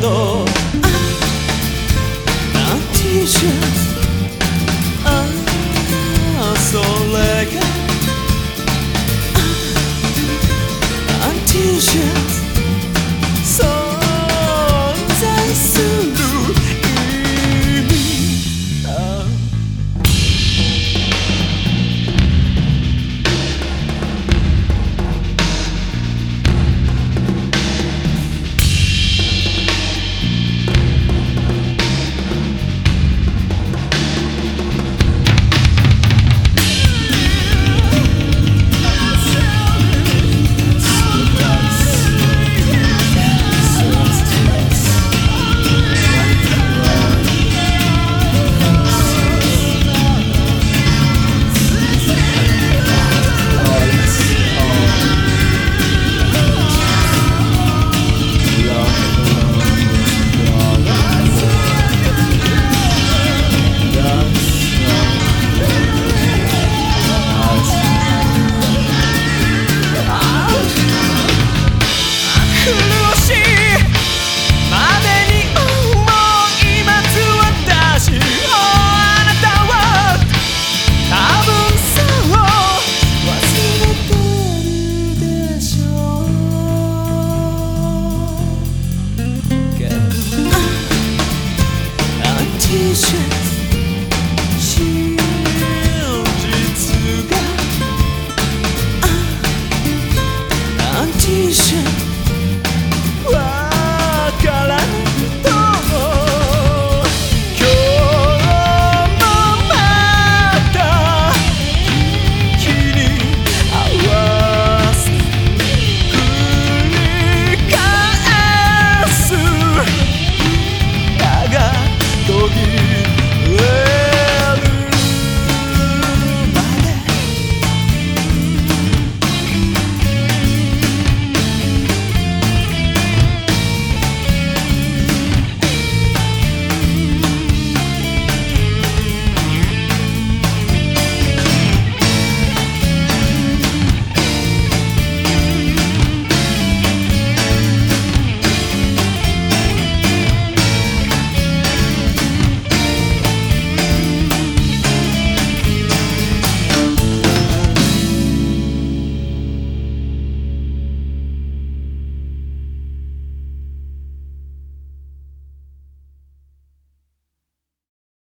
ど。あ T シャツああそれが。